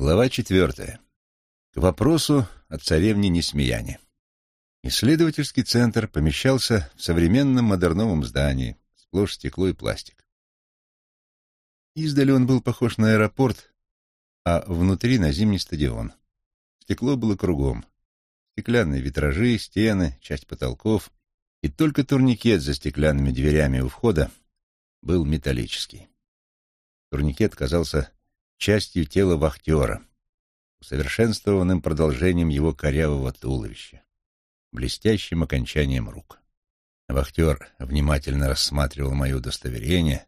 Глава четвертая. К вопросу о царевне Несмеяне. Исследовательский центр помещался в современном модерновом здании, сплошь стекло и пластик. Издали он был похож на аэропорт, а внутри на зимний стадион. Стекло было кругом. Стеклянные витражи, стены, часть потолков, и только турникет за стеклянными дверями у входа был металлический. Турникет казался частью тела вахтера, усовершенствованным продолжением его корявого туловища, блестящим окончанием рук. Вахтер внимательно рассматривал мое удостоверение,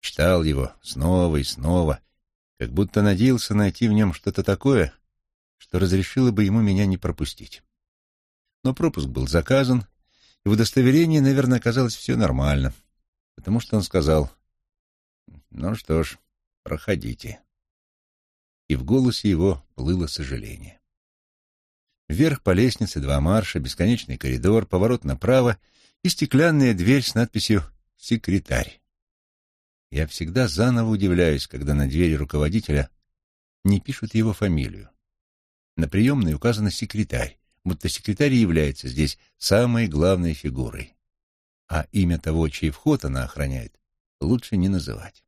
читал его снова и снова, как будто надеялся найти в нем что-то такое, что разрешило бы ему меня не пропустить. Но пропуск был заказан, и в удостоверении, наверное, оказалось все нормально, потому что он сказал, «Ну что ж, проходите» и в голосе его плыло сожаление. Вверх по лестнице два марша, бесконечный коридор, поворот направо и стеклянная дверь с надписью «Секретарь». Я всегда заново удивляюсь, когда на двери руководителя не пишут его фамилию. На приемной указано «секретарь», будто секретарь является здесь самой главной фигурой. А имя того, чей вход она охраняет, лучше не называть.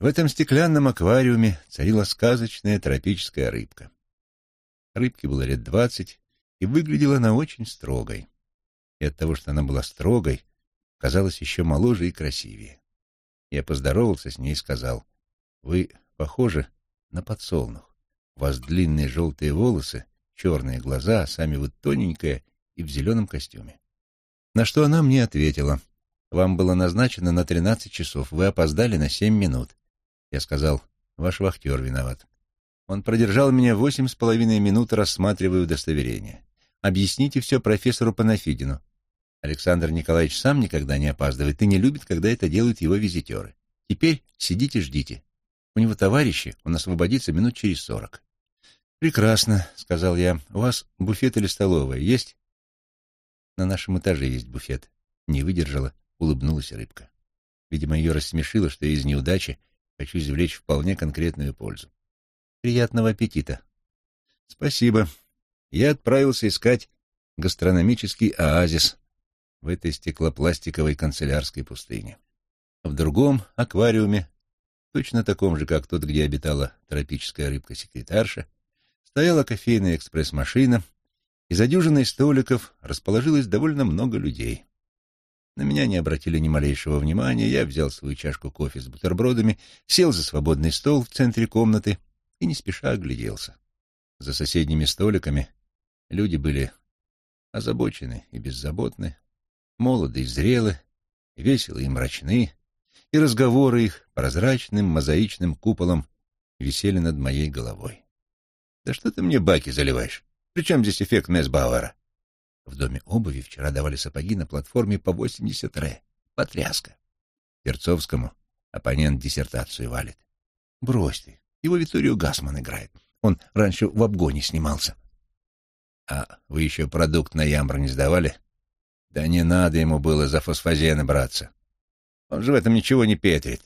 В этом стеклянном аквариуме царила сказочная тропическая рыбка. Рыбке было лет двадцать, и выглядела она очень строгой. И от того, что она была строгой, казалась еще моложе и красивее. Я поздоровался с ней и сказал, «Вы похожи на подсолнух. У вас длинные желтые волосы, черные глаза, а сами вы тоненькая и в зеленом костюме». На что она мне ответила, «Вам было назначено на тринадцать часов, вы опоздали на семь минут. Я сказал, ваш вахтер виноват. Он продержал меня восемь с половиной минут, рассматривая удостоверение. Объясните все профессору Панафидину. Александр Николаевич сам никогда не опаздывает и не любит, когда это делают его визитеры. Теперь сидите, ждите. У него товарищи, он освободится минут через сорок. «Прекрасно», — сказал я. «У вас буфет или столовая есть?» «На нашем этаже есть буфет». Не выдержала, улыбнулась рыбка. Видимо, ее рассмешило, что я из неудачи Хочу извлечь вполне конкретную пользу. Приятного аппетита. Спасибо. Я отправился искать гастрономический оазис в этой стеклопластиковой канцелярской пустыне. В другом аквариуме, точно таком же, как тот, где обитала тропическая рыбка-секретарша, стояла кофейная экспресс-машина, и за дюжиной столиков расположилось довольно много людей. На меня не обратили ни малейшего внимания, я взял свою чашку кофе с бутербродами, сел за свободный стол в центре комнаты и не спеша огляделся. За соседними столиками люди были озабочены и беззаботны, молоды и зрелы, веселы и мрачны, и разговоры их прозрачным мозаичным куполом висели над моей головой. «Да что ты мне баки заливаешь? При чем здесь эффект Месбауэра?» В доме обуви вчера давали сапоги на платформе по 80 ре. Потряска. Перцовскому оппонент диссертацию валит. Брось ты. Его Виторио Гасман играет. Он раньше в обгоне снимался. А вы еще продукт на ямбр не сдавали? Да не надо ему было за фосфазены браться. Он же в этом ничего не петрит.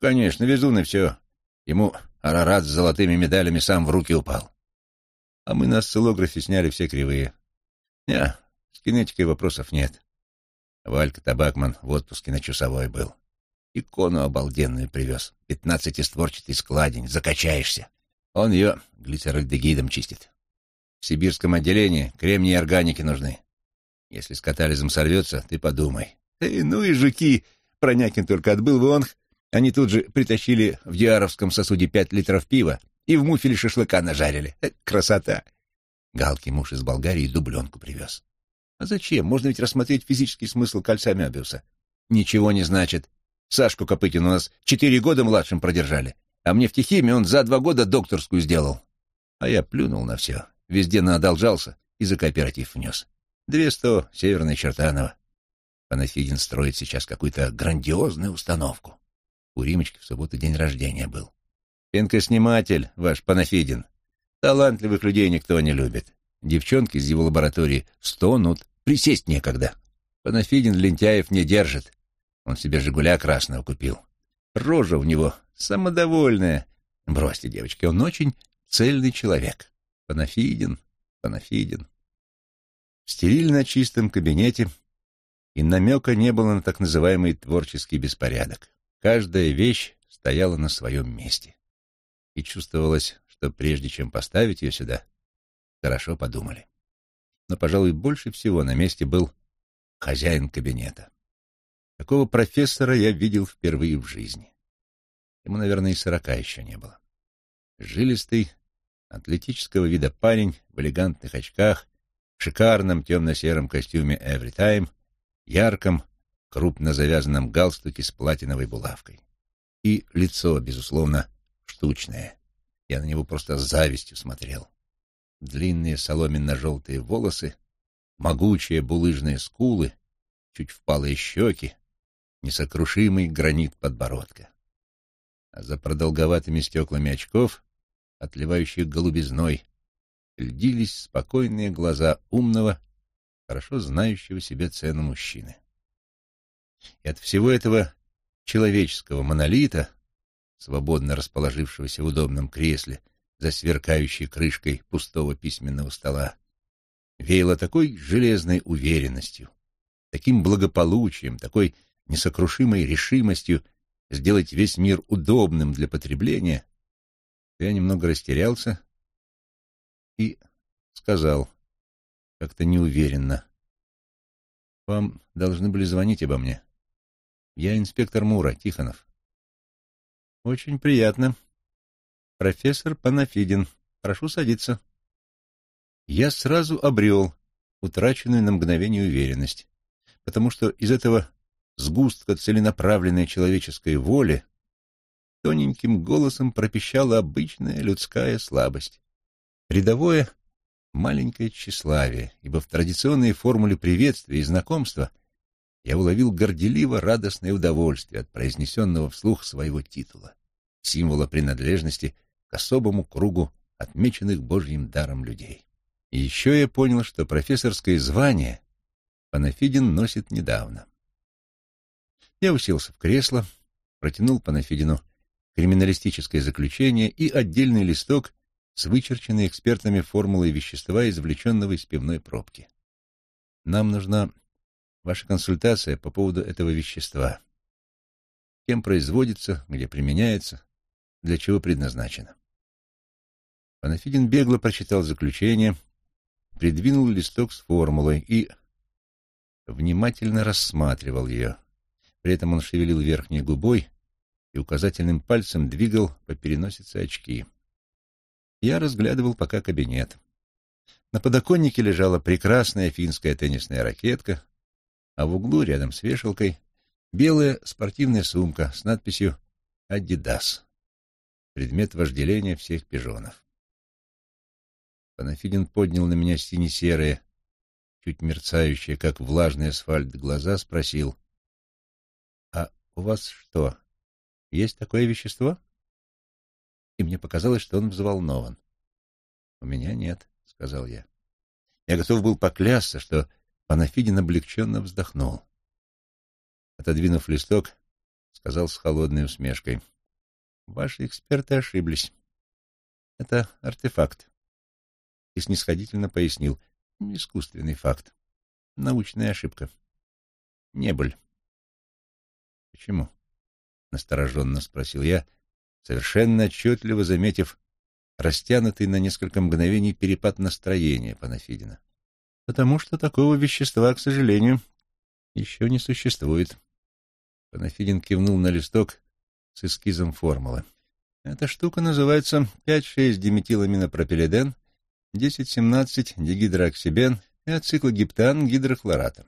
Конечно, везун и все. Ему Арарат с золотыми медалями сам в руки упал. А мы на осциллографе сняли все кривые. Не, с кинетикой вопросов нет. Валька Табакман в отпуске на часовой был. Икону обалденную привез. Пятнадцатистворчатый складень. Закачаешься. Он ее глицеральдегидом чистит. В сибирском отделении кремний и органики нужны. Если с катализом сорвется, ты подумай. Эй, ну и жуки. Пронякин только отбыл в Онх. Они тут же притащили в Диаровском сосуде пять литров пива и в муфеле шашлыка нажарили. Э, красота! Галки муж из Болгарии дубленку привез. А зачем? Можно ведь рассмотреть физический смысл кольца Мебиуса. Ничего не значит. Сашку Копытин у нас четыре года младшим продержали, а мне в Техиме он за два года докторскую сделал. А я плюнул на все, везде наодолжался и за кооператив внес. Две сто, Северная Чертанова. Панафидин строит сейчас какую-то грандиозную установку. У Римочки в субботу день рождения был. Пенкосниматель ваш Панафидин. Талантливых людей никто не любит. Девчонки из его лаборатории стонут, присесть некогда. Панафидин лентяев не держит. Он себе «Жигуля» красного купил. Рожа у него самодовольная, Бросьте, девочки, он очень цельный человек. Панафидин, Панафидин. В стерильно чистом кабинете и намека не было на так называемый творческий беспорядок. Каждая вещь стояла на своем месте. И чувствовалось, что прежде чем поставить ее сюда, хорошо подумали. Но, пожалуй, больше всего на месте был хозяин кабинета. Такого профессора я видел впервые в жизни. Ему, наверное, и сорока еще не было. Жилистый, атлетического вида парень в элегантных очках, в шикарном темно-сером костюме «Every Time», ярком, крупно завязанном галстуке с платиновой булавкой. И лицо, безусловно, штучное. Я на него просто с завистью смотрел. Длинные соломенно-желтые волосы, могучие булыжные скулы, чуть впалые щеки, несокрушимый гранит подбородка. А за продолговатыми стеклами очков, отливающих голубизной, льдились спокойные глаза умного, хорошо знающего себе цену мужчины. И от всего этого человеческого монолита, свободно расположившегося в удобном кресле за сверкающей крышкой пустого письменного стола, веяло такой железной уверенностью, таким благополучием, такой несокрушимой решимостью сделать весь мир удобным для потребления, я немного растерялся и сказал как-то неуверенно. «Вам должны были звонить обо мне. Я инспектор Мура, Тихонов». «Очень приятно. Профессор Панафидин. Прошу садиться». Я сразу обрел утраченную на мгновение уверенность, потому что из этого сгустка целенаправленной человеческой воли тоненьким голосом пропищала обычная людская слабость. Рядовое маленькое тщеславие, ибо в традиционной формуле приветствия и знакомства я уловил горделиво радостное удовольствие от произнесенного вслух своего титула, символа принадлежности к особому кругу отмеченных Божьим даром людей. И еще я понял, что профессорское звание Панафидин носит недавно. Я уселся в кресло, протянул Панафидину криминалистическое заключение и отдельный листок с вычерченной экспертами формулой вещества, извлеченного из пивной пробки. Нам нужна ваша консультация по поводу этого вещества. Кем производится, где применяется, для чего предназначено. Панафидин бегло прочитал заключение, придвинул листок с формулой и внимательно рассматривал ее. При этом он шевелил верхней губой и указательным пальцем двигал по переносице очки. Я разглядывал пока кабинет. На подоконнике лежала прекрасная финская теннисная ракетка, а в углу, рядом с вешалкой, белая спортивная сумка с надписью «Адидас» — предмет вожделения всех пижонов. Панафидин поднял на меня сине-серые, чуть мерцающие, как влажный асфальт, глаза, спросил, «А у вас что, есть такое вещество?» и мне показалось, что он взволнован. «У меня нет», — сказал я. Я готов был поклясться, что Панафидин облегченно вздохнул. Отодвинув листок, сказал с холодной усмешкой. «Ваши эксперты ошиблись. Это артефакт». И снисходительно пояснил. «Искусственный факт. Научная ошибка. Небыль». «Почему?» — настороженно спросил я, совершенно отчетливо заметив растянутый на несколько мгновений перепад настроения Панафидина. «Потому что такого вещества, к сожалению, еще не существует». Панафидин кивнул на листок с эскизом формулы. «Эта штука называется 5,6-диметиламинопропилиден, 10,17-дигидрооксибен и ациклогиптан гидрохлората.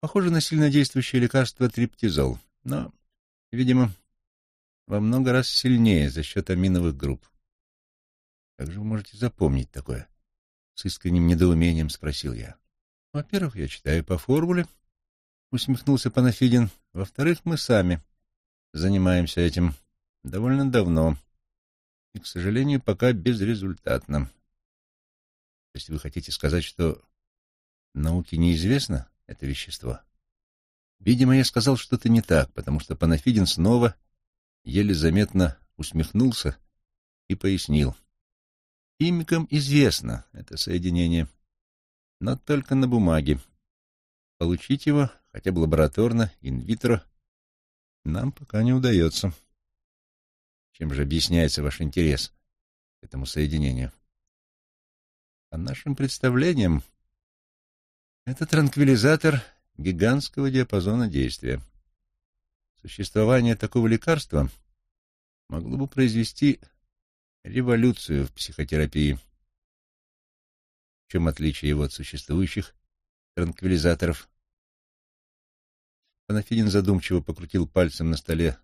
Похоже на сильнодействующее лекарство триптизол, но, видимо, во много раз сильнее за счет аминовых групп. Как же вы можете запомнить такое? С искренним недоумением спросил я. Во-первых, я читаю по формуле, усмехнулся Панафидин. Во-вторых, мы сами занимаемся этим довольно давно. И, к сожалению, пока безрезультатно. То есть вы хотите сказать, что науке неизвестно это вещество? Видимо, я сказал что-то не так, потому что Панафидин снова еле заметно усмехнулся и пояснил. Химикам известно это соединение, но только на бумаге. Получить его, хотя бы лабораторно, инвитро, нам пока не удается. Чем же объясняется ваш интерес к этому соединению? По нашим представлениям, это транквилизатор гигантского диапазона действия. Существование такого лекарства могло бы произвести революцию в психотерапии. В чем отличие его от существующих транквилизаторов? Панафидин задумчиво покрутил пальцем на столе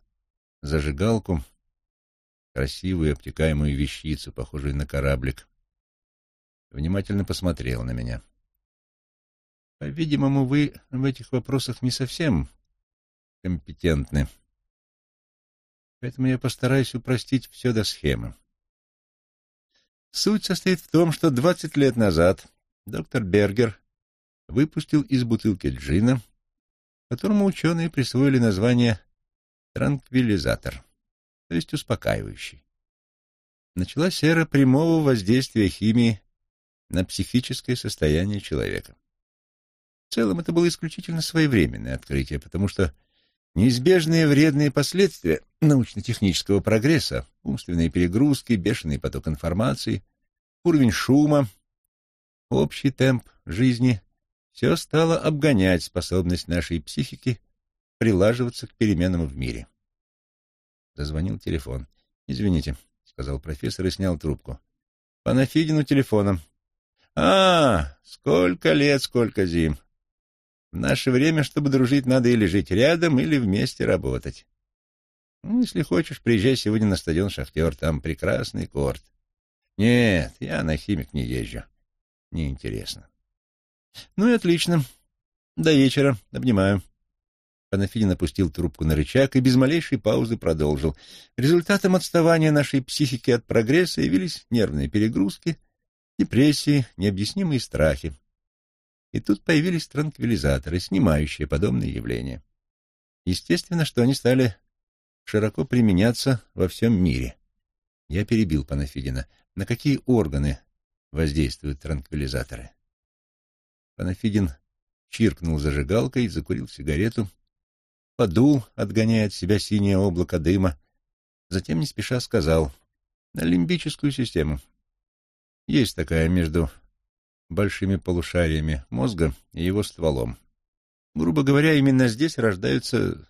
зажигалку, красивую обтекаемую вещицу, похожую на кораблик. Внимательно посмотрел на меня. По-видимому, вы в этих вопросах не совсем компетентны. Поэтому я постараюсь упростить все до схемы. Суть состоит в том, что двадцать лет назад доктор Бергер выпустил из бутылки джина, которому ученые присвоили название транквилизатор, то есть успокаивающий. Началась эра прямого воздействия химии на психическое состояние человека. В целом это было исключительно своевременное открытие, потому что неизбежные вредные последствия научно-технического прогресса, умственные перегрузки, бешеный поток информации, уровень шума, общий темп жизни — все стало обгонять способность нашей психики прилаживаться к переменам в мире. Зазвонил телефон. «Извините», — сказал профессор и снял трубку. «Панафидину телефоном». «А, сколько лет, сколько зим! В наше время, чтобы дружить, надо или жить рядом, или вместе работать. Ну, если хочешь, приезжай сегодня на стадион «Шахтер», там прекрасный корт. Нет, я на химик не езжу. Неинтересно. Ну и отлично. До вечера. Обнимаю. Панафидин опустил трубку на рычаг и без малейшей паузы продолжил. Результатом отставания нашей психики от прогресса явились нервные перегрузки, депрессии, необъяснимые страхи. И тут появились транквилизаторы, снимающие подобные явления. Естественно, что они стали широко применяться во всем мире. Я перебил Панафидина. На какие органы воздействуют транквилизаторы? Панафидин чиркнул зажигалкой, закурил сигарету, подул, отгоняя от себя синее облако дыма, затем не спеша сказал «на лимбическую систему». Есть такая между большими полушариями мозга и его стволом. Грубо говоря, именно здесь рождаются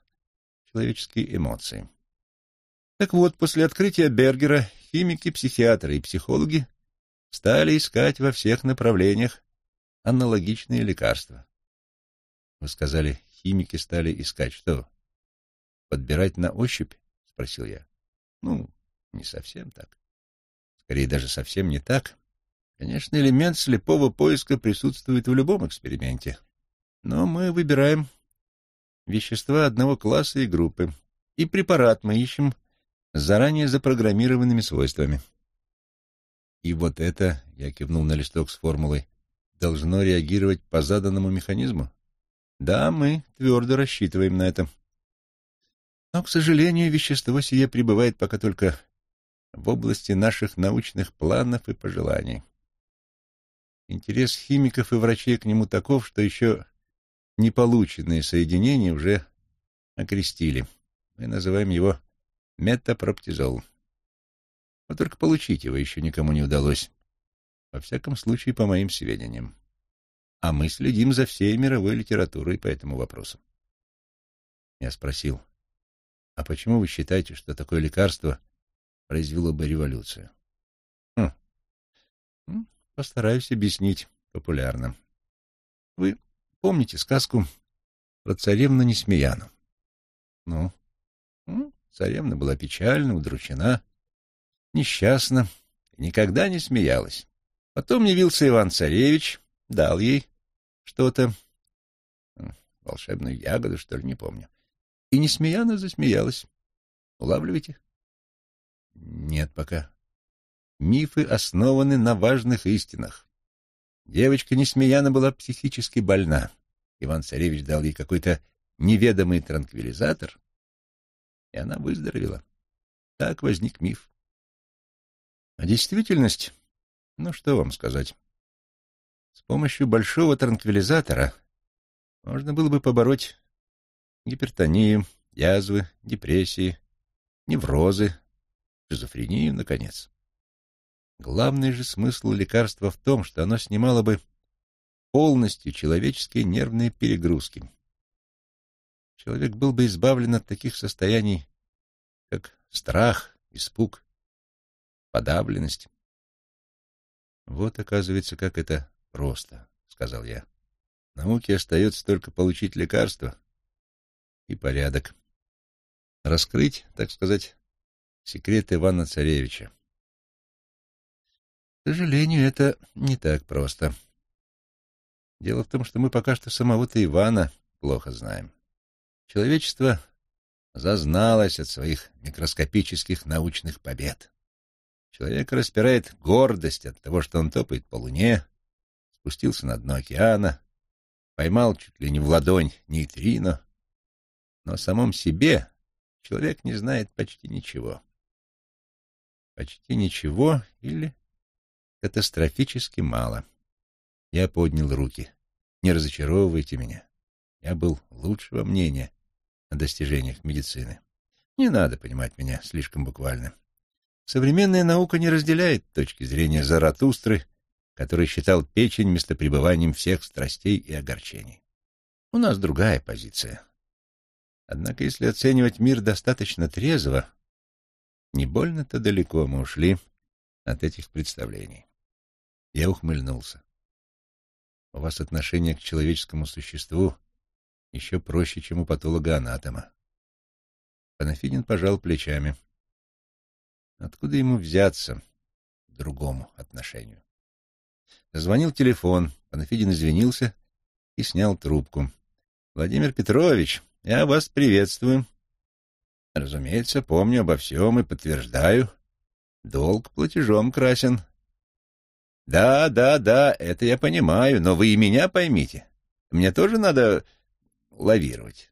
человеческие эмоции. Так вот, после открытия Бергера химики, психиатры и психологи стали искать во всех направлениях аналогичные лекарства. Вы сказали, химики стали искать что? Подбирать на ощупь? Спросил я. Ну, не совсем так. Скорее, даже совсем не так. Конечно, элемент слепого поиска присутствует в любом эксперименте, но мы выбираем вещества одного класса и группы, и препарат мы ищем с заранее запрограммированными свойствами. И вот это, я кивнул на листок с формулой, должно реагировать по заданному механизму? Да, мы твердо рассчитываем на это. Но, к сожалению, вещество сие пребывает пока только в области наших научных планов и пожеланий. Интерес химиков и врачей к нему таков, что еще неполученные соединения уже окрестили. Мы называем его метапроптизол. Но только получить его еще никому не удалось. Во всяком случае, по моим сведениям. А мы следим за всей мировой литературой по этому вопросу. Я спросил, а почему вы считаете, что такое лекарство произвело бы революцию? Постараюсь объяснить популярно. Вы помните сказку про царевну Несмеяну? Ну, ну, царевна была печальна, удручена, несчастна и никогда не смеялась. Потом явился Иван-царевич, дал ей что-то, волшебную ягоду, что ли, не помню. И Несмеяна засмеялась. Улавливаете? Нет пока мифы основаны на важных истинах. Девочка Несмеяна была психически больна. Иван-царевич дал ей какой-то неведомый транквилизатор, и она выздоровела. Так возник миф. А действительность, ну что вам сказать, с помощью большого транквилизатора можно было бы побороть гипертонию, язвы, депрессии, неврозы, шизофрению, наконец. Главный же смысл лекарства в том, что оно снимало бы полностью человеческие нервные перегрузки. Человек был бы избавлен от таких состояний, как страх, испуг, подавленность. Вот, оказывается, как это просто, — сказал я. Науке остается только получить лекарство и порядок. Раскрыть, так сказать, секрет Ивана Царевича. К сожалению, это не так просто. Дело в том, что мы пока что самого-то Ивана плохо знаем. Человечество зазналось от своих микроскопических научных побед. Человек распирает гордость от того, что он топает по луне, спустился на дно океана, поймал чуть ли не в ладонь нейтрино, но о самом себе человек не знает почти ничего. Почти ничего или катастрофически мало. Я поднял руки. Не разочаровывайте меня. Я был лучшего мнения о достижениях медицины. Не надо понимать меня слишком буквально. Современная наука не разделяет точки зрения Заратустры, который считал печень местопребыванием всех страстей и огорчений. У нас другая позиция. Однако, если оценивать мир достаточно трезво, не больно-то далеко мы ушли от этих представлений. Я ухмыльнулся. У вас отношение к человеческому существу еще проще, чем у патолога-анатома. Панафидин пожал плечами. Откуда ему взяться другому отношению? Зазвонил телефон. Панафидин извинился и снял трубку. «Владимир Петрович, я вас приветствую. Разумеется, помню обо всем и подтверждаю. Долг платежом красен. Да, да, да, это я понимаю, но вы и меня поймите. Мне тоже надо лавировать.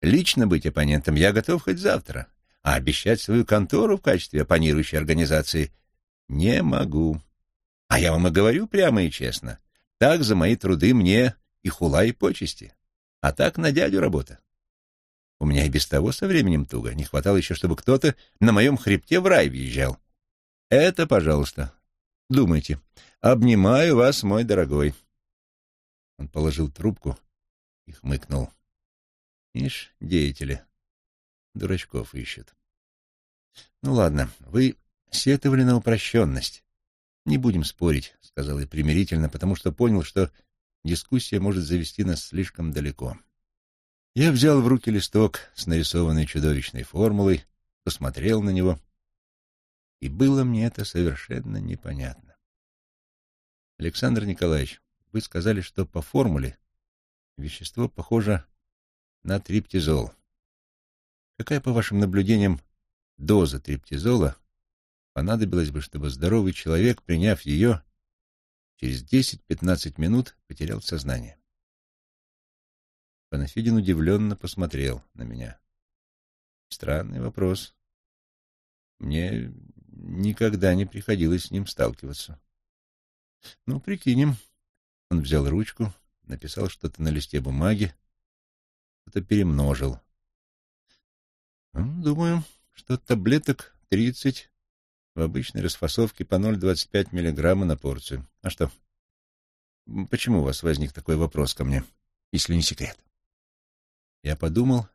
Лично быть оппонентом я готов хоть завтра а обещать свою контору в качестве оппонирующей организации не могу. А я вам и говорю прямо и честно. Так за мои труды мне и хула, и почести. А так на дядю работа. У меня и без того со временем туго. Не хватало еще, чтобы кто-то на моем хребте в рай въезжал. Это, пожалуйста, думайте. Обнимаю вас, мой дорогой. Он положил трубку и хмыкнул. Ишь, деятели. Дурачков ищет. Ну ладно, вы сетовали на упрощенность. Не будем спорить, сказал я примирительно, потому что понял, что дискуссия может завести нас слишком далеко. Я взял в руки листок с нарисованной чудовищной формулой, посмотрел на него, и было мне это совершенно непонятно. Александр Николаевич, вы сказали, что по формуле вещество похоже на триптизол. Какая, по вашим наблюдениям, доза триптизола понадобилась бы, чтобы здоровый человек, приняв ее, через 10-15 минут потерял сознание? Панафидин удивленно посмотрел на меня. Странный вопрос. Мне никогда не приходилось с ним сталкиваться. Ну, прикинем. Он взял ручку, написал что-то на листе бумаги, что-то перемножил. Думаю, что таблеток тридцать в обычной расфасовке по 0,25 миллиграмма на порцию. А что? Почему у вас возник такой вопрос ко мне, если не секрет? Я подумал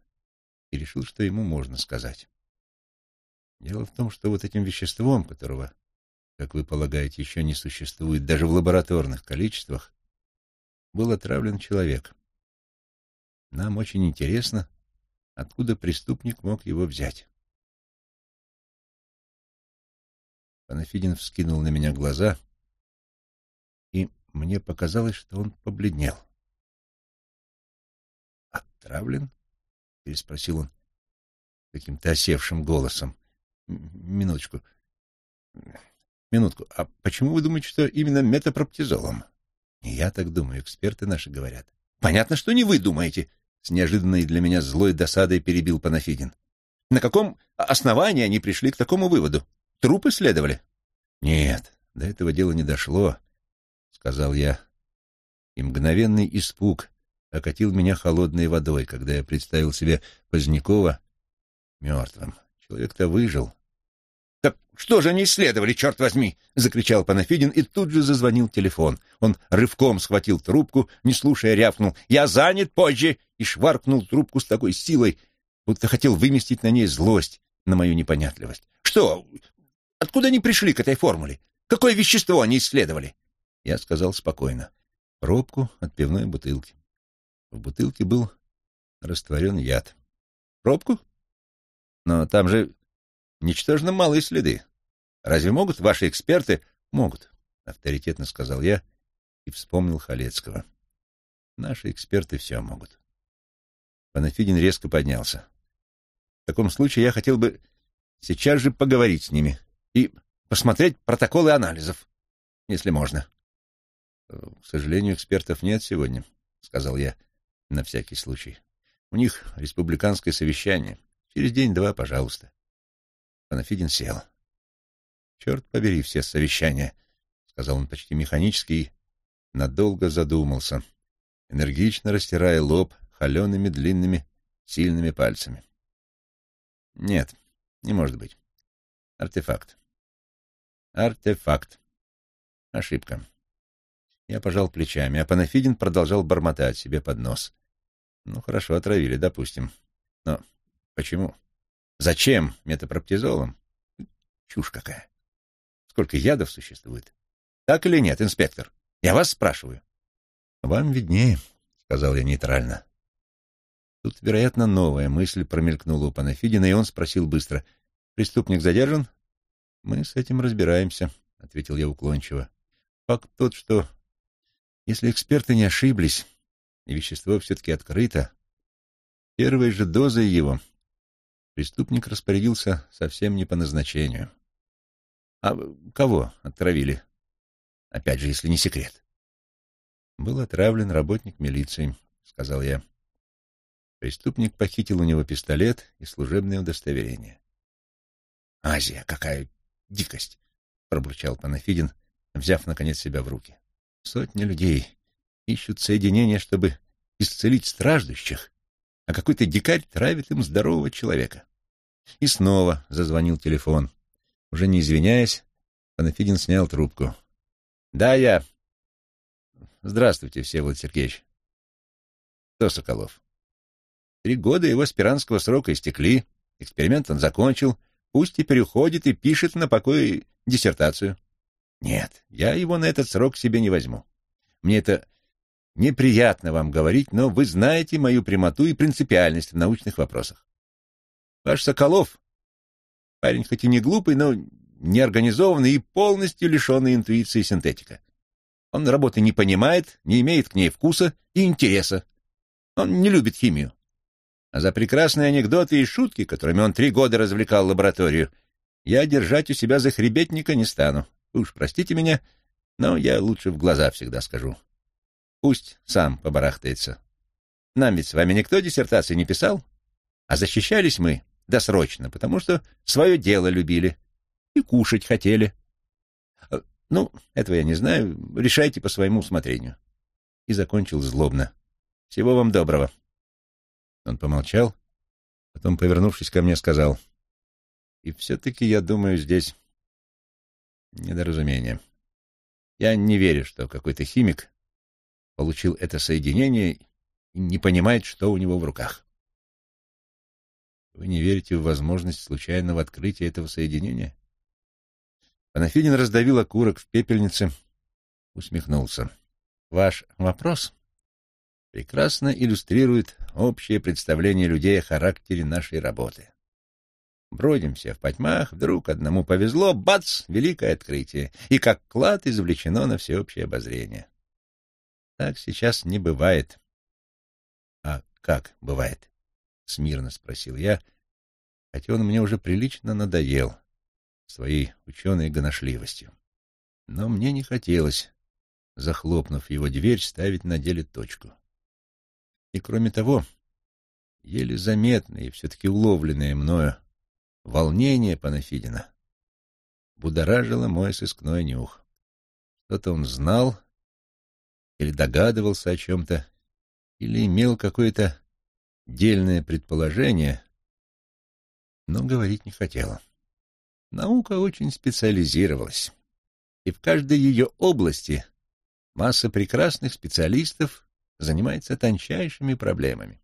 и решил, что ему можно сказать. Дело в том, что вот этим веществом, которого, как вы полагаете, еще не существует даже в лабораторных количествах, был отравлен человек. Нам очень интересно, откуда преступник мог его взять. Панафидин вскинул на меня глаза, и мне показалось, что он побледнел. «Отравлен?» — переспросил он каким-то осевшим голосом. «Минуточку. Минутку. А почему вы думаете, что именно метапроптизолом?» «Не я так думаю, эксперты наши говорят». «Понятно, что не вы думаете», с неожиданной для меня злой досадой перебил Панафидин. На каком основании они пришли к такому выводу? Труп исследовали? Нет, до этого дела не дошло, — сказал я. И мгновенный испуг окатил меня холодной водой, когда я представил себе Позднякова мертвым. Человек-то выжил. «Так что же они исследовали, черт возьми?» — закричал Панафидин и тут же зазвонил телефон. Он рывком схватил трубку, не слушая, рявкнул «Я занят позже!» и шваркнул трубку с такой силой, будто хотел выместить на ней злость на мою непонятливость. «Что? Откуда они пришли к этой формуле? Какое вещество они исследовали?» Я сказал спокойно. Пробку от пивной бутылки. В бутылке был растворен яд. Пробку? Но там же ничтожно малые следы. Разве могут ваши эксперты? Могут, авторитетно сказал я и вспомнил Халецкого. Наши эксперты все могут. Панафидин резко поднялся. В таком случае я хотел бы сейчас же поговорить с ними и посмотреть протоколы анализов, если можно. К сожалению, экспертов нет сегодня, сказал я на всякий случай. У них республиканское совещание. Через день-два, пожалуйста. Панафидин сел. «Черт побери все совещания», — сказал он почти механически и надолго задумался, энергично растирая лоб холеными длинными сильными пальцами. «Нет, не может быть. Артефакт. Артефакт. Ошибка. Я пожал плечами, а Панафидин продолжал бормотать себе под нос. Ну, хорошо, отравили, допустим. Но почему? Зачем метапроптизолом? Чушь какая. Сколько ядов существует? Так или нет, инспектор? Я вас спрашиваю. Вам виднее, сказал я нейтрально. Тут, вероятно, новая мысль промелькнула у Панафидина, и он спросил быстро. «Преступник задержан?» «Мы с этим разбираемся», — ответил я уклончиво. «Факт тот, что если эксперты не ошиблись, и вещество все-таки открыто, первой же дозой его преступник распорядился совсем не по назначению. А кого отравили? Опять же, если не секрет. Был отравлен работник милиции, сказал я. Преступник похитил у него пистолет и служебное удостоверение. Азия, какая дикость! пробурчал Панафидин, взяв наконец себя в руки. Сотни людей ищут соединения, чтобы исцелить страждущих, а какой-то дикарь травит им здорового человека. И снова зазвонил телефон. Уже не извиняясь, Панафидин снял трубку. «Да, я...» «Здравствуйте, Всеволод Сергеевич». «Кто Соколов?» «Три года его спиранского срока истекли, эксперимент он закончил, пусть теперь уходит и пишет на покое диссертацию». Нет, я его на этот срок себе не возьму. Мне это неприятно вам говорить, но вы знаете мою прямоту и принципиальность в научных вопросах. Ваш Соколов, парень хоть и не глупый, но неорганизованный и полностью лишенный интуиции синтетика. Он работы не понимает, не имеет к ней вкуса и интереса. Он не любит химию. А за прекрасные анекдоты и шутки, которыми он три года развлекал лабораторию, я держать у себя за хребетника не стану. уж простите меня, но я лучше в глаза всегда скажу. Пусть сам побарахтается. Нам ведь с вами никто диссертации не писал, а защищались мы досрочно, потому что свое дело любили и кушать хотели. Э, ну, этого я не знаю, решайте по своему усмотрению. И закончил злобно. Всего вам доброго. Он помолчал, потом, повернувшись ко мне, сказал, и все-таки, я думаю, здесь недоразумение. Я не верю, что какой-то химик получил это соединение и не понимает, что у него в руках. Вы не верите в возможность случайного открытия этого соединения? Панафидин раздавил окурок в пепельнице, усмехнулся. Ваш вопрос прекрасно иллюстрирует общее представление людей о характере нашей работы. Бродим все в потьмах, вдруг одному повезло, бац, великое открытие, и как клад извлечено на всеобщее обозрение. Так сейчас не бывает. — А как бывает? — смирно спросил я, хотя он мне уже прилично надоел своей ученой гоношливостью. Но мне не хотелось, захлопнув его дверь, ставить на деле точку. И кроме того, еле заметное и все-таки уловленное мною волнение Панафидина будоражило мой сыскной нюх. Что-то он знал или догадывался о чем-то, или имел какое-то дельное предположение, но говорить не хотел. Наука очень специализировалась, и в каждой ее области масса прекрасных специалистов занимается тончайшими проблемами.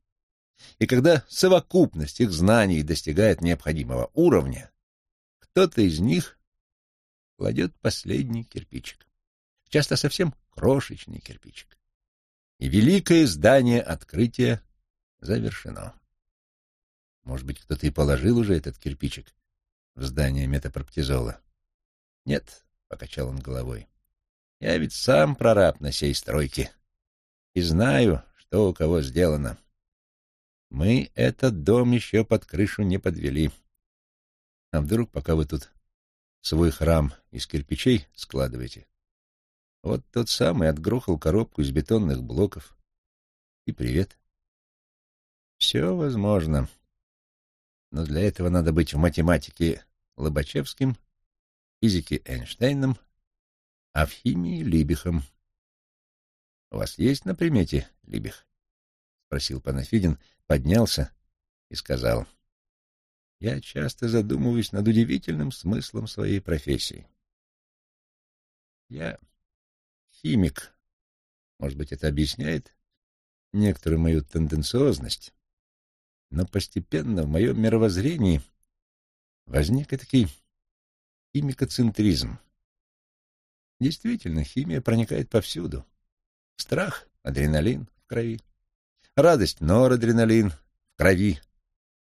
И когда совокупность их знаний достигает необходимого уровня, кто-то из них кладет последний кирпичик. Часто совсем крошечный кирпичик. И великое здание открытия завершено. Может быть, кто-то и положил уже этот кирпичик в здание метапроптизола? Нет, — покачал он головой. Я ведь сам прораб на сей стройке и знаю, что у кого сделано. Мы этот дом еще под крышу не подвели. А вдруг, пока вы тут свой храм из кирпичей складываете, вот тот самый отгрохал коробку из бетонных блоков. И привет. Все возможно. Но для этого надо быть в математике Лобачевским, физике Эйнштейном, а в химии Либихом. — У вас есть на примете Либих? — спросил Панафидин, поднялся и сказал. — Я часто задумываюсь над удивительным смыслом своей профессии. Я химик. Может быть, это объясняет некоторую мою тенденциозность. Но постепенно в моем мировоззрении возник и такой химикоцентризм. Действительно, химия проникает повсюду. Страх — адреналин в крови. Радость — норадреналин в крови.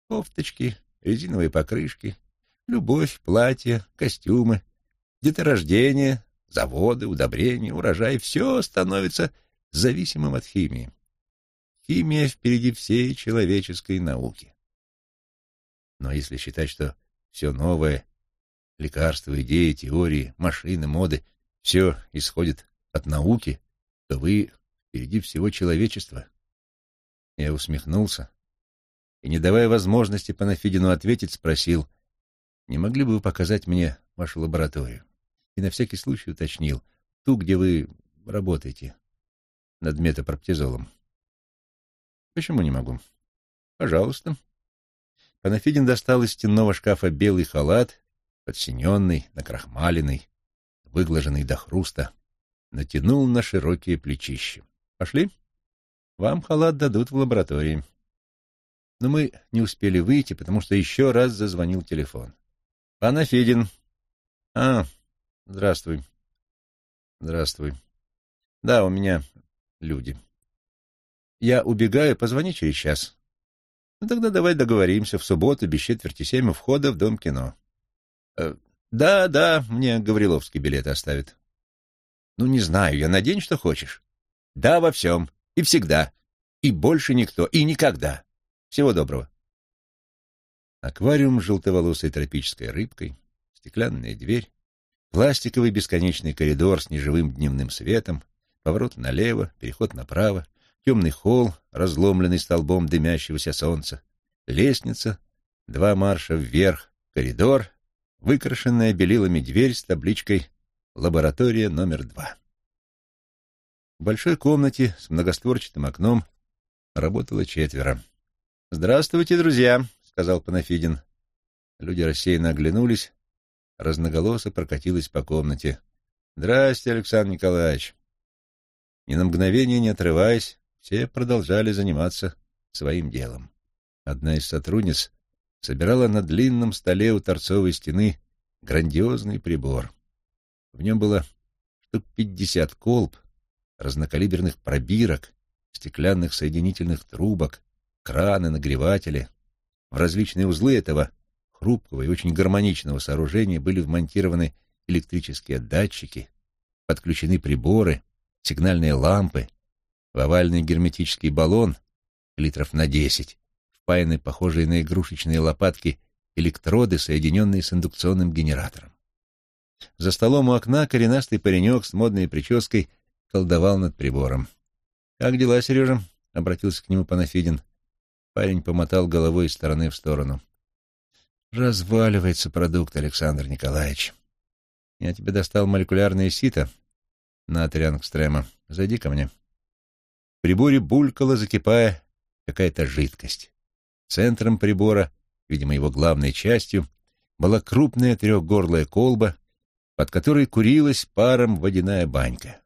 Кофточки, резиновые покрышки, любовь, платья, костюмы, деторождение, заводы, удобрения, урожай — все становится зависимым от химии. Химия впереди всей человеческой науки. Но если считать, что все новое, лекарства, идеи, теории, машины, моды, все исходит от науки, то вы впереди всего человечества. Я усмехнулся и, не давая возможности Панафидину ответить, спросил, не могли бы вы показать мне вашу лабораторию? И на всякий случай уточнил, ту, где вы работаете над метапроптизолом. Почему не могу? Пожалуйста. Панафидин достал из стенного шкафа белый халат, подсиненный, накрахмаленный, выглаженный до хруста, натянул на широкие плечища. Пошли? Вам халат дадут в лаборатории. Но мы не успели выйти, потому что еще раз зазвонил телефон. Панафидин. А, здравствуй. Здравствуй. Да, у меня люди. Я убегаю, позвони через час. Ну тогда давай договоримся в субботу без четверти семь у входа в Дом кино. Э, да, да, мне Гавриловский билет оставит. Ну, не знаю, я надень, что хочешь. Да, во всем. И всегда. И больше никто. И никогда. Всего доброго. Аквариум с желтоволосой тропической рыбкой, стеклянная дверь, пластиковый бесконечный коридор с неживым дневным светом, поворот налево, переход направо, темный холл, разломленный столбом дымящегося солнца, лестница, два марша вверх, коридор, выкрашенная белилами дверь с табличкой «Лаборатория номер два». В большой комнате с многостворчатым окном работало четверо. «Здравствуйте, друзья», — сказал Панафидин. Люди рассеянно оглянулись, разноголосо прокатилась по комнате. «Здрасте, Александр Николаевич». Ни на мгновение не отрываясь, все продолжали заниматься своим делом. Одна из сотрудниц собирала на длинном столе у торцовой стены грандиозный прибор. В нем было штук пятьдесят колб, разнокалиберных пробирок, стеклянных соединительных трубок, краны, нагреватели. В различные узлы этого хрупкого и очень гармоничного сооружения были вмонтированы электрические датчики, подключены приборы, сигнальные лампы, в овальный герметический баллон литров на десять, впаяны похожие на игрушечные лопатки электроды, соединенные с индукционным генератором. За столом у окна коренастый паренек с модной прической колдовал над прибором. — Как дела, Сережа? — обратился к нему Панафидин. Парень помотал головой из стороны в сторону. — Разваливается продукт, Александр Николаевич. Я тебе достал молекулярные сито на ангстрема. Зайди ко мне. В приборе булькала, закипая, какая-то жидкость. Центром прибора, видимо, его главной частью, была крупная трехгорлая колба, под которой курилась паром водяная банька.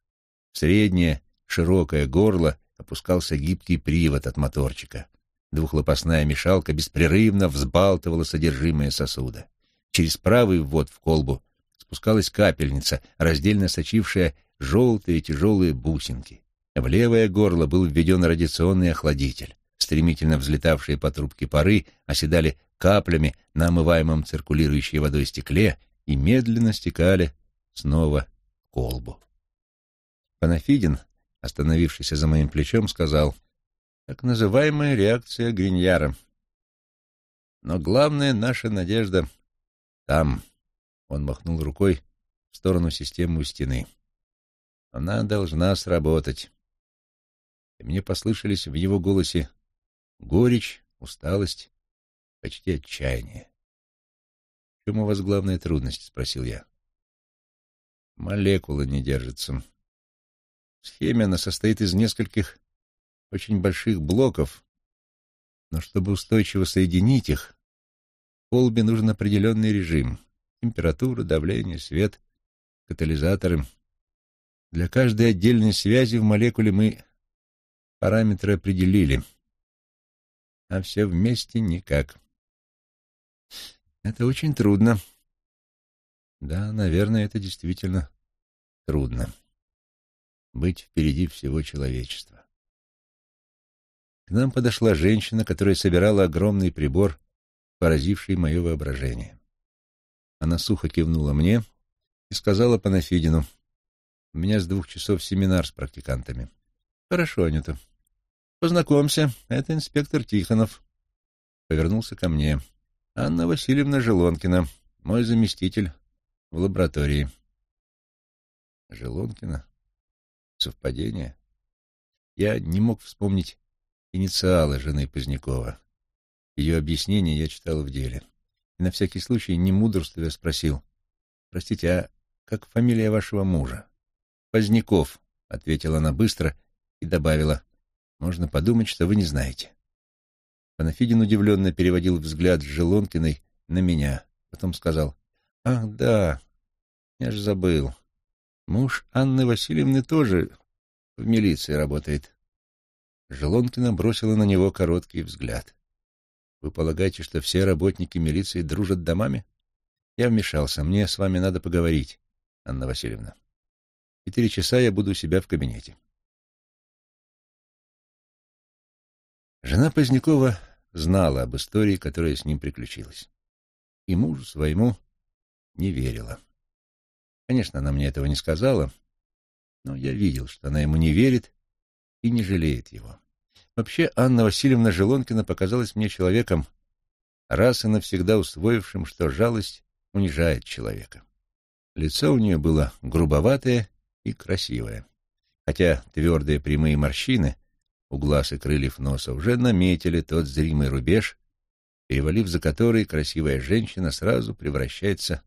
В среднее, широкое горло опускался гибкий привод от моторчика. Двухлопастная мешалка беспрерывно взбалтывала содержимое сосуда. Через правый ввод в колбу спускалась капельница, раздельно сочившая желтые тяжелые бусинки. В левое горло был введен радиационный охладитель. Стремительно взлетавшие по трубке пары оседали каплями на омываемом циркулирующей водой стекле и медленно стекали снова в колбу. Панафидин, остановившийся за моим плечом, сказал, «Так называемая реакция Гриньяра. Но главная наша надежда там». Он махнул рукой в сторону системы у стены. «Она должна сработать». И мне послышались в его голосе горечь, усталость, почти отчаяние. «В чем у вас главная трудность?» — спросил я. «Молекулы не держатся. В схеме она состоит из нескольких очень больших блоков, но чтобы устойчиво соединить их, колбе нужен определенный режим — температура, давление, свет, катализаторы. Для каждой отдельной связи в молекуле мы параметры определили, а все вместе никак. Это очень трудно. Да, наверное, это действительно трудно. Быть впереди всего человечества. К нам подошла женщина, которая собирала огромный прибор, поразивший мое воображение. Она сухо кивнула мне и сказала Панафидину, «У меня с двух часов семинар с практикантами». «Хорошо, Анюта. Познакомься, это инспектор Тихонов». Повернулся ко мне. Анна Васильевна Желонкина, мой заместитель в лаборатории. Желонкина? Совпадение? Я не мог вспомнить инициалы жены Позднякова. Ее объяснение я читал в деле. И на всякий случай, не мудрствуя, спросил. «Простите, а как фамилия вашего мужа?» «Поздняков», — ответила она быстро и добавила. «Можно подумать, что вы не знаете». Панафидин удивленно переводил взгляд с Желонкиной на меня. Потом сказал, «Ах, да, я же забыл. Муж Анны Васильевны тоже в милиции работает». Желонкина бросила на него короткий взгляд. «Вы полагаете, что все работники милиции дружат домами?» Я вмешался. «Мне с вами надо поговорить, Анна Васильевна. Четыре часа я буду у себя в кабинете». Жена Позднякова знала об истории, которая с ним приключилась. И мужу своему не верила. Конечно, она мне этого не сказала, но я видел, что она ему не верит и не жалеет его. Вообще, Анна Васильевна Желонкина показалась мне человеком, раз и навсегда усвоившим, что жалость унижает человека. Лицо у нее было грубоватое и красивое, хотя твердые прямые морщины — у глаз и крыльев носа уже наметили тот зримый рубеж, перевалив за который красивая женщина сразу превращается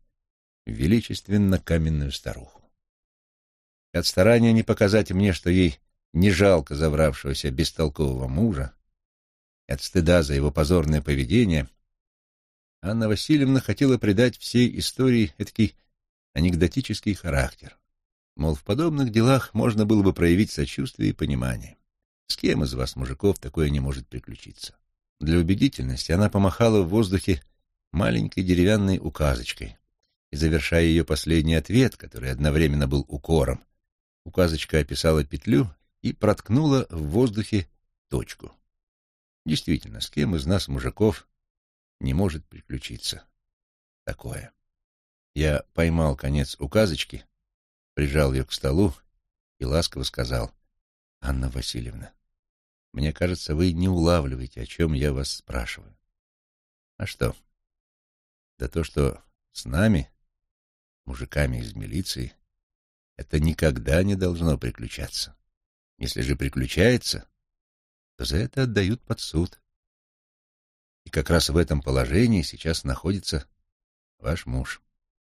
в величественно каменную старуху. От старания не показать мне, что ей не жалко забравшегося бестолкового мужа, и от стыда за его позорное поведение, Анна Васильевна хотела придать всей истории эдакий анекдотический характер. Мол, в подобных делах можно было бы проявить сочувствие и понимание. С кем из вас, мужиков, такое не может приключиться? Для убедительности она помахала в воздухе маленькой деревянной указочкой. И, завершая ее последний ответ, который одновременно был укором, указочка описала петлю и проткнула в воздухе точку. Действительно, с кем из нас, мужиков, не может приключиться такое? Я поймал конец указочки, прижал ее к столу и ласково сказал, «Анна Васильевна, мне кажется, вы не улавливаете, о чем я вас спрашиваю. А что? Да то, что с нами, мужиками из милиции, это никогда не должно приключаться. Если же приключается, то за это отдают под суд. И как раз в этом положении сейчас находится ваш муж.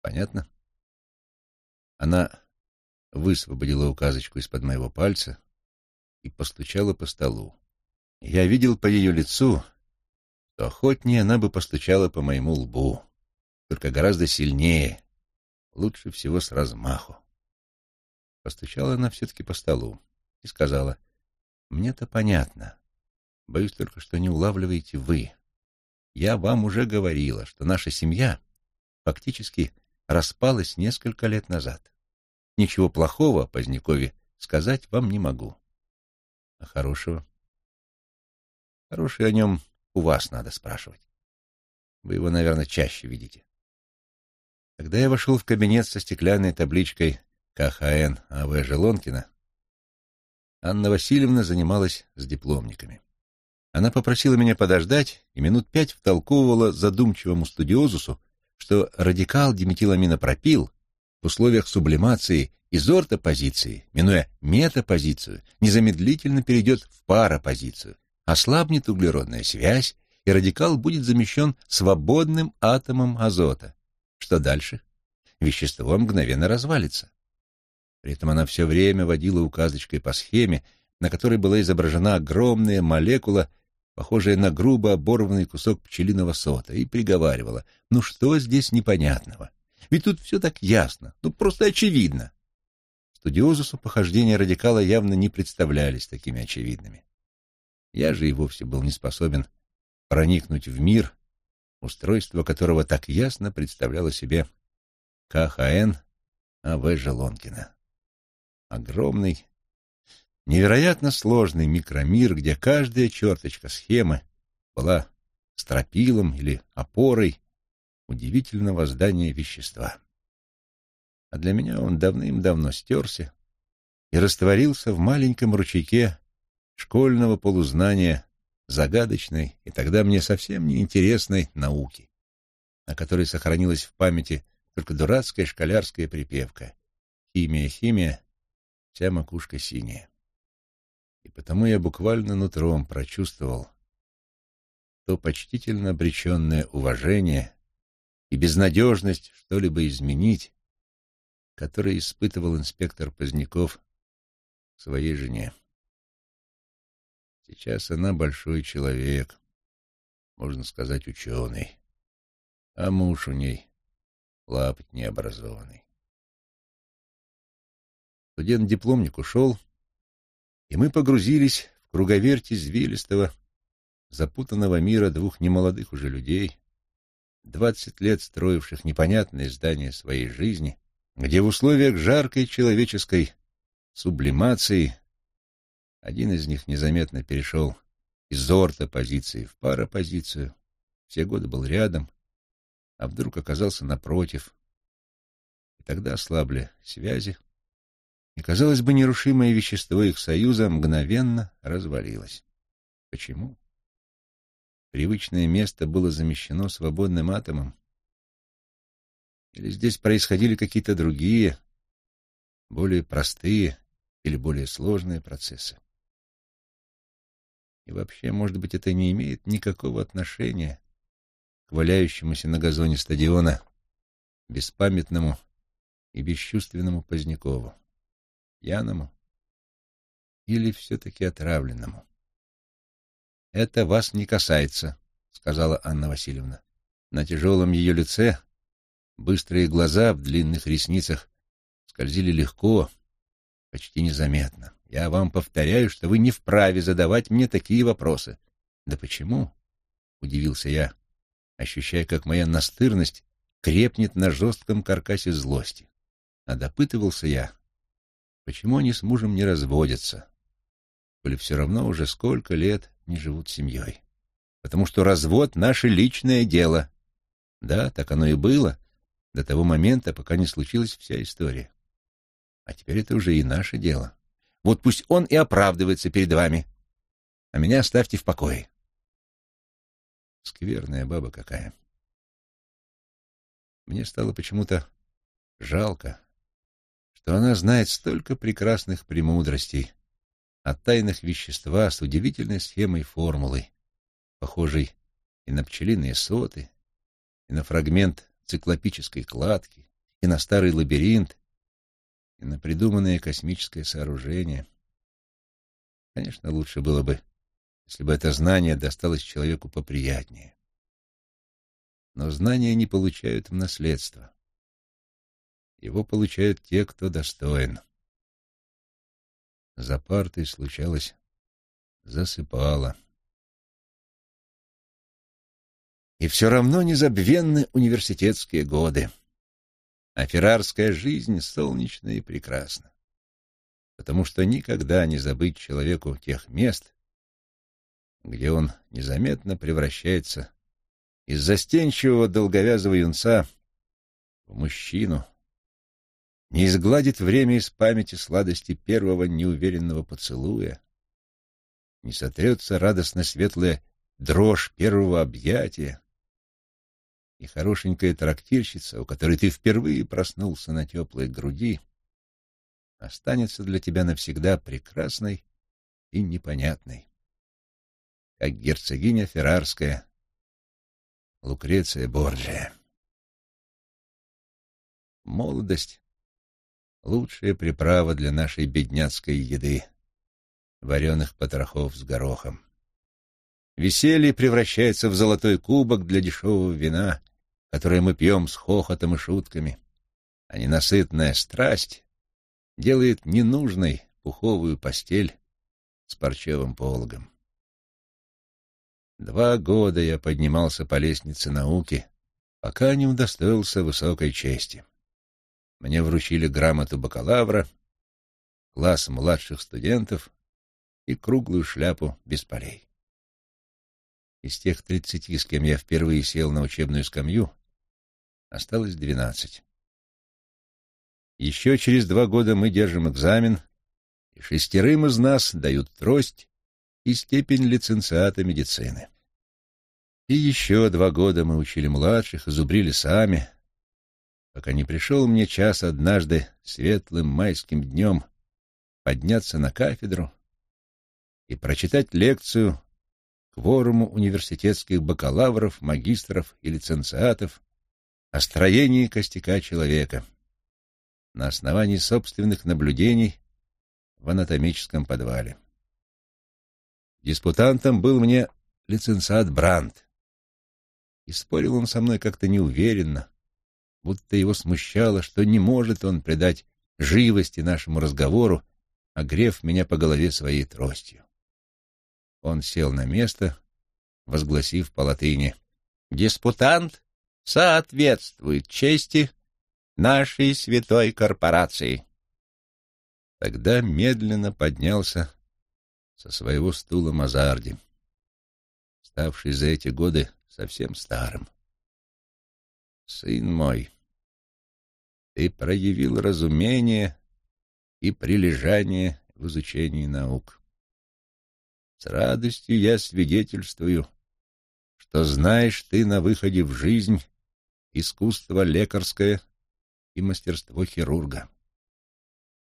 Понятно? Она высвободила указочку из-под моего пальца и постучала по столу. Я видел по ее лицу, что охотнее она бы постучала по моему лбу, только гораздо сильнее, лучше всего с размаху. Постучала она все-таки по столу и сказала, «Мне-то понятно. Боюсь только, что не улавливаете вы. Я вам уже говорила, что наша семья фактически распалась несколько лет назад. Ничего плохого о Позднякове сказать вам не могу. А хорошего? Хороший о нем у вас надо спрашивать. Вы его, наверное, чаще видите. Когда я вошел в кабинет со стеклянной табличкой КХН А.В. Желонкина, Анна Васильевна занималась с дипломниками. Она попросила меня подождать и минут пять втолковывала задумчивому студиозусу, что радикал диметиламинопропил в условиях сублимации из ортопозиции, минуя метапозицию, незамедлительно перейдет в парапозицию, ослабнет углеродная связь, и радикал будет замещен свободным атомом азота. Что дальше? Вещество мгновенно развалится. При этом она все время водила указочкой по схеме, на которой была изображена огромная молекула, похожая на грубо оборванный кусок пчелиного сота, и приговаривала, ну что здесь непонятного? Ведь тут все так ясно, ну просто очевидно. Студиозусу похождения радикала явно не представлялись такими очевидными. Я же и вовсе был не способен проникнуть в мир, устройство которого так ясно представляло себе КХН А.В. Желонкина. Огромный, невероятно сложный микромир, где каждая черточка схемы была стропилом или опорой удивительного здания вещества. А для меня он давным-давно стерся и растворился в маленьком ручейке школьного полузнания загадочной и тогда мне совсем неинтересной науки, на которой сохранилась в памяти только дурацкая школярская припевка «Химия, химия, вся макушка синяя». И потому я буквально нутром прочувствовал то почтительно обреченное уважение и безнадежность что-либо изменить, которое испытывал инспектор Поздняков к своей жене. Сейчас она большой человек, можно сказать, ученый, а муж у ней лапоть необразованный. Студент-дипломник ушел, и мы погрузились в круговерть извилистого, запутанного мира двух немолодых уже людей, двадцать лет строивших непонятное здание своей жизни, где в условиях жаркой человеческой сублимации один из них незаметно перешел из орто-позиции в парапозицию, все годы был рядом, а вдруг оказался напротив. И тогда ослабли связи, и, казалось бы, нерушимое вещество их союза мгновенно развалилось. Почему? Привычное место было замещено свободным атомом? Или здесь происходили какие-то другие, более простые или более сложные процессы? И вообще, может быть, это не имеет никакого отношения к валяющемуся на газоне стадиона беспамятному и бесчувственному Позднякову, пьяному или все-таки отравленному. «Это вас не касается», — сказала Анна Васильевна. На тяжелом ее лице быстрые глаза в длинных ресницах скользили легко, почти незаметно. Я вам повторяю, что вы не вправе задавать мне такие вопросы. Да почему? Удивился я, ощущая, как моя настырность крепнет на жестком каркасе злости. А допытывался я, почему они с мужем не разводятся, коли все равно уже сколько лет не живут семьей. Потому что развод — наше личное дело. Да, так оно и было до того момента, пока не случилась вся история. А теперь это уже и наше дело. Вот пусть он и оправдывается перед вами. А меня оставьте в покое. Скверная баба какая. Мне стало почему-то жалко, что она знает столько прекрасных премудростей от тайных вещества с удивительной схемой формулы, похожей и на пчелиные соты, и на фрагмент циклопической кладки, и на старый лабиринт, и на придуманное космическое сооружение. Конечно, лучше было бы, если бы это знание досталось человеку поприятнее. Но знания не получают в наследство. Его получают те, кто достоин. За партой случалось засыпало. И все равно незабвенны университетские годы. А феррарская жизнь солнечна и прекрасна. Потому что никогда не забыть человеку тех мест, где он незаметно превращается из застенчивого долговязого юнца в мужчину, не изгладит время из памяти сладости первого неуверенного поцелуя, не сотрется радостно светлая дрожь первого объятия, и хорошенькая трактирщица, у которой ты впервые проснулся на теплой груди, останется для тебя навсегда прекрасной и непонятной, как герцогиня Феррарская Лукреция Борджия. Молодость — лучшая приправа для нашей бедняцкой еды, вареных потрохов с горохом. Веселье превращается в золотой кубок для дешевого вина, которое мы пьем с хохотом и шутками, а ненасытная страсть делает ненужной пуховую постель с парчевым пологом. Два года я поднимался по лестнице науки, пока не удостоился высокой чести. Мне вручили грамоту бакалавра, класс младших студентов и круглую шляпу без полей. Из тех тридцати, с кем я впервые сел на учебную скамью, Осталось двенадцать. Еще через два года мы держим экзамен, и шестерым из нас дают трость и степень лиценциата медицины. И еще два года мы учили младших зубрили сами, пока не пришел мне час однажды светлым майским днем подняться на кафедру и прочитать лекцию кворуму университетских бакалавров, магистров и лиценциатов о строении костяка человека на основании собственных наблюдений в анатомическом подвале. Диспутантом был мне лицензат Брандт, и спорил он со мной как-то неуверенно, будто его смущало, что не может он придать живости нашему разговору, огрев меня по голове своей тростью. Он сел на место, возгласив по латыни «Диспутант соответствует чести нашей святой корпорации. Тогда медленно поднялся со своего стула Мазарди, ставший за эти годы совсем старым. «Сын мой, ты проявил разумение и прилежание в изучении наук. С радостью я свидетельствую, что знаешь ты на выходе в жизнь искусство лекарское и мастерство хирурга.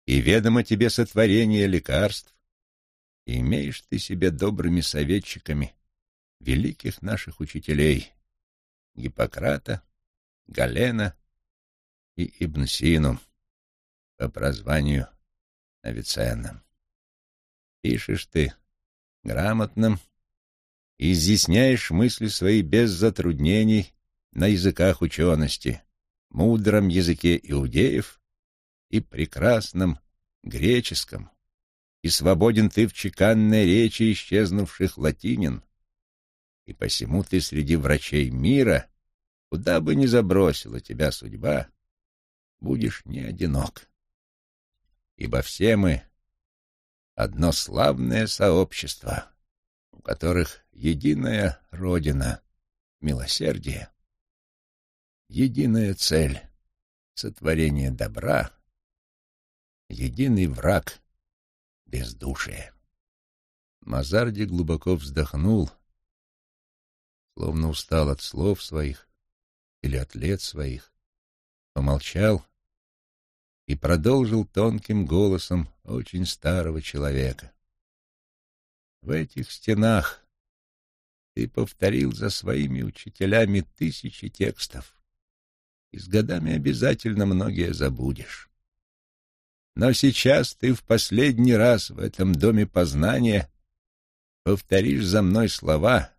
И ведомо тебе сотворение лекарств, и имеешь ты себе добрыми советчиками великих наших учителей Гиппократа, Галена и Ибн Сину по прозванию Авиценна. Пишешь ты грамотным, изъясняешь мысли свои без затруднений на языках учености, мудром языке иудеев и прекрасном греческом, и свободен ты в чеканной речи исчезнувших латинин, и посему ты среди врачей мира, куда бы ни забросила тебя судьба, будешь не одинок. Ибо все мы — одно славное сообщество, у которых единая родина — милосердие единая цель — сотворение добра, единый враг — бездушие. Мазарди глубоко вздохнул, словно устал от слов своих или от лет своих, помолчал и продолжил тонким голосом очень старого человека. В этих стенах ты повторил за своими учителями тысячи текстов, и с годами обязательно многое забудешь. Но сейчас ты в последний раз в этом доме познания повторишь за мной слова,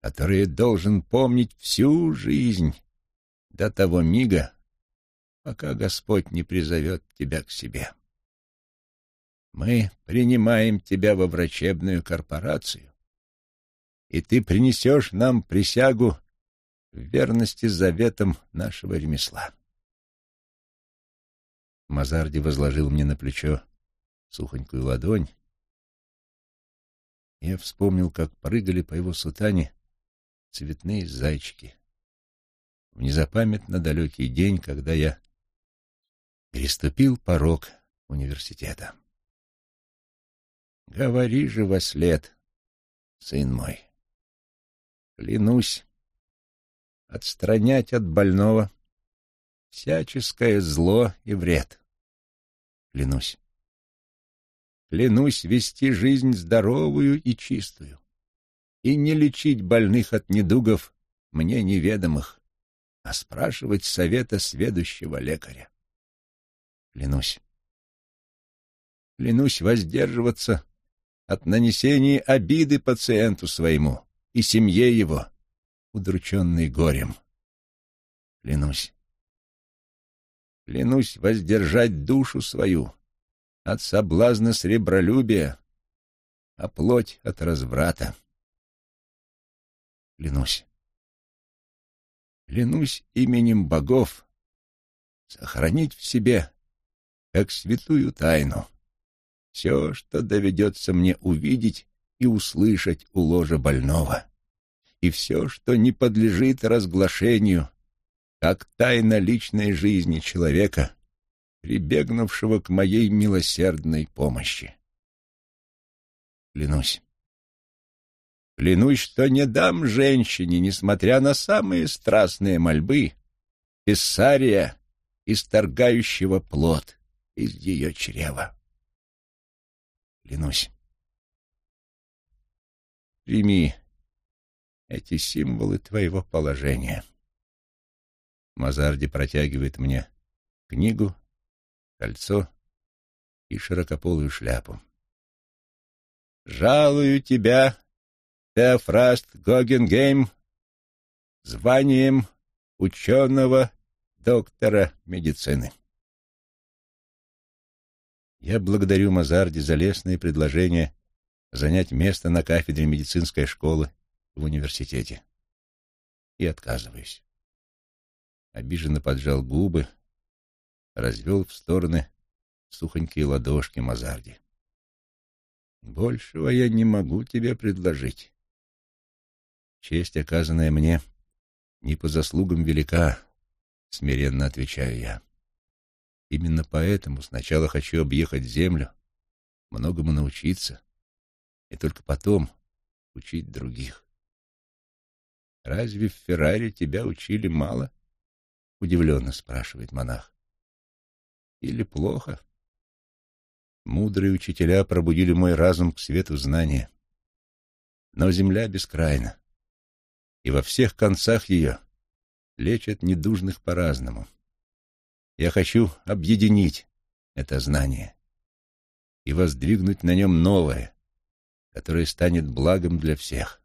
которые должен помнить всю жизнь до того мига, пока Господь не призовет тебя к себе. Мы принимаем тебя во врачебную корпорацию, и ты принесешь нам присягу в верности заветам нашего ремесла. Мазарди возложил мне на плечо сухонькую ладонь. Я вспомнил, как прыгали по его сутане цветные зайчики. В незапамятно далекий день, когда я переступил порог университета. Говори же во след, сын мой. Клянусь отстранять от больного всяческое зло и вред. Клянусь. Клянусь вести жизнь здоровую и чистую и не лечить больных от недугов мне неведомых, а спрашивать совета сведущего лекаря. Клянусь. Клянусь воздерживаться от нанесения обиды пациенту своему и семье его, удрученной горем. Клянусь. Клянусь воздержать душу свою от соблазна сребролюбия, а плоть от разврата. Клянусь. Клянусь именем богов сохранить в себе, как святую тайну, все, что доведется мне увидеть и услышать у ложа больного, и все, что не подлежит разглашению, как тайна личной жизни человека, прибегнувшего к моей милосердной помощи. Клянусь. Клянусь, что не дам женщине, несмотря на самые страстные мольбы, писария, исторгающего плод из ее чрева. Клянусь. Прими эти символы твоего положения. Мазарди протягивает мне книгу, кольцо и широкополую шляпу. «Жалую тебя, Теофраст Гогенгейм, званием ученого доктора медицины». Я благодарю Мазарди за лестное предложение занять место на кафедре медицинской школы в университете. И отказываюсь. Обиженно поджал губы, развел в стороны сухонькие ладошки Мазарди. Большего я не могу тебе предложить. Честь, оказанная мне, не по заслугам велика, смиренно отвечаю я. Именно поэтому сначала хочу объехать землю, многому научиться, и только потом учить других. «Разве в Ферраре тебя учили мало?» — удивленно спрашивает монах. «Или плохо?» Мудрые учителя пробудили мой разум к свету знания. Но земля бескрайна, и во всех концах ее лечат недужных по-разному. Я хочу объединить это знание и воздвигнуть на нем новое, которое станет благом для всех.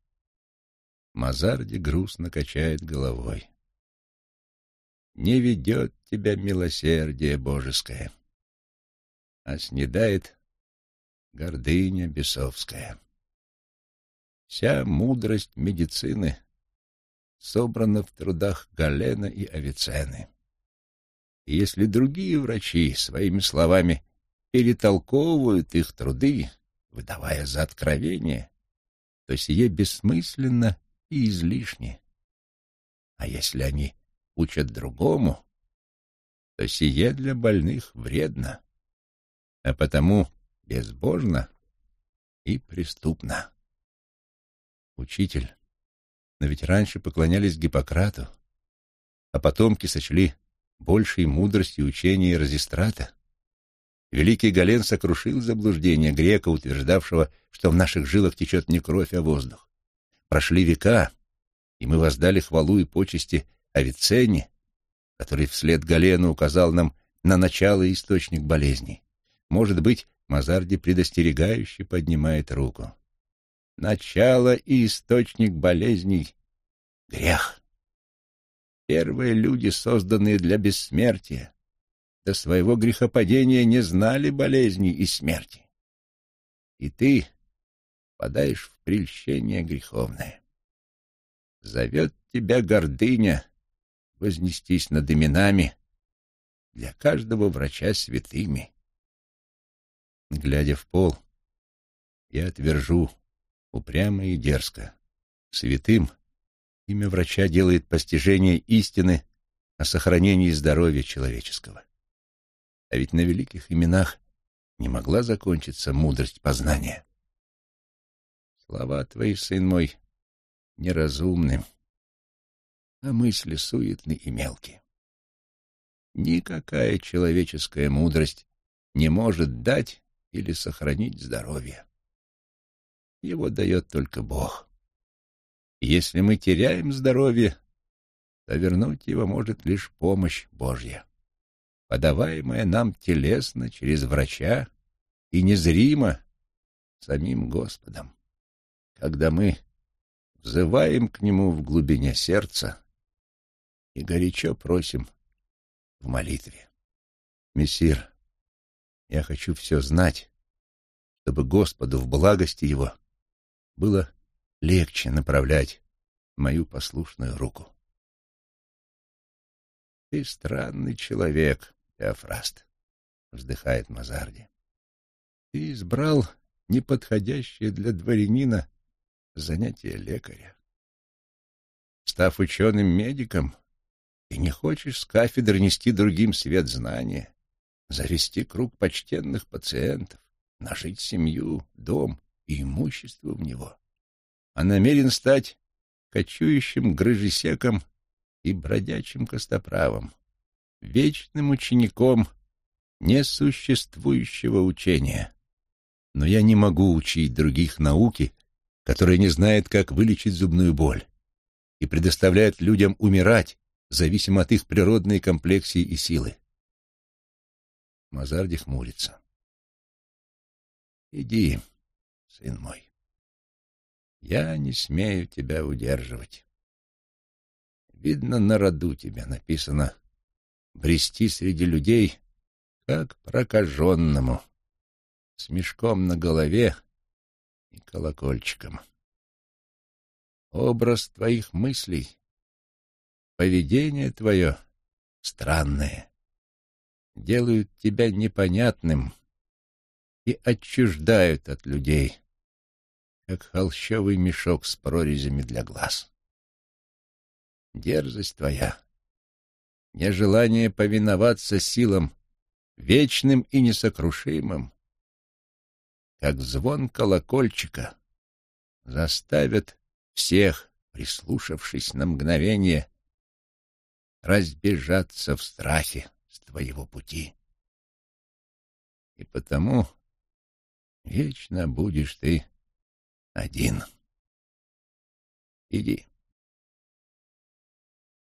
Мазарди грустно качает головой. Не ведет тебя милосердие божеское, а снедает гордыня бесовская. Вся мудрость медицины собрана в трудах Галена и Авиценны. Если другие врачи своими словами перетолковывают их труды, выдавая за откровение, то сие бессмысленно и излишне. А если они учат другому, то сие для больных вредно, а потому безбожно и преступно. Учитель, но ведь раньше поклонялись Гиппократу, а потомки сочли большей мудростью учения Разистрата. Великий Гален сокрушил заблуждение грека, утверждавшего, что в наших жилах течет не кровь, а воздух. Прошли века, и мы воздали хвалу и почести Авиценне, который вслед Галену указал нам на начало и источник болезней. Может быть, Мазарди предостерегающе поднимает руку. Начало и источник болезней — грех. Первые люди, созданные для бессмертия, до своего грехопадения не знали болезней и смерти. И ты подаешь в прельщение греховное. Зовет тебя гордыня вознестись над именами, для каждого врача святыми. Глядя в пол, я отвержу упрямо и дерзко. Святым имя врача делает постижение истины о сохранении здоровья человеческого. А ведь на великих именах не могла закончиться мудрость познания. Слова твои, сын мой, неразумны, а мысли суетны и мелкие. Никакая человеческая мудрость не может дать или сохранить здоровье. Его дает только Бог. Если мы теряем здоровье, то вернуть его может лишь помощь Божья, подаваемая нам телесно через врача и незримо самим Господом, когда мы взываем к Нему в глубине сердца и горячо просим в молитве. Мессир, я хочу все знать, чтобы Господу в благости Его было легче направлять мою послушную руку. — Ты странный человек, Теофраст, — вздыхает Мазарди. — Ты избрал неподходящее для дворянина занятие лекаря. Став ученым-медиком, ты не хочешь с кафедры нести другим свет знания, завести круг почтенных пациентов, нажить семью, дом и имущество в него, а намерен стать кочующим грыжесеком и бродячим костоправом, вечным учеником несуществующего учения. Но я не могу учить других науки, которые не знают, как вылечить зубную боль, и предоставляют людям умирать, зависимо от их природной комплексии и силы. Мазарди хмурится. «Иди, сын мой. Я не смею тебя удерживать. Видно, на роду тебе написано брести среди людей, как прокаженному, с мешком на голове и колокольчиком. Образ твоих мыслей поведение твое странное, делают тебя непонятным и отчуждают от людей, как холщовый мешок с прорезями для глаз. Дерзость твоя, нежелание повиноваться силам вечным и несокрушимым, как звон колокольчика, заставят всех, прислушавшись на мгновение, разбежаться в страхе с твоего пути. И потому вечно будешь ты один. Иди.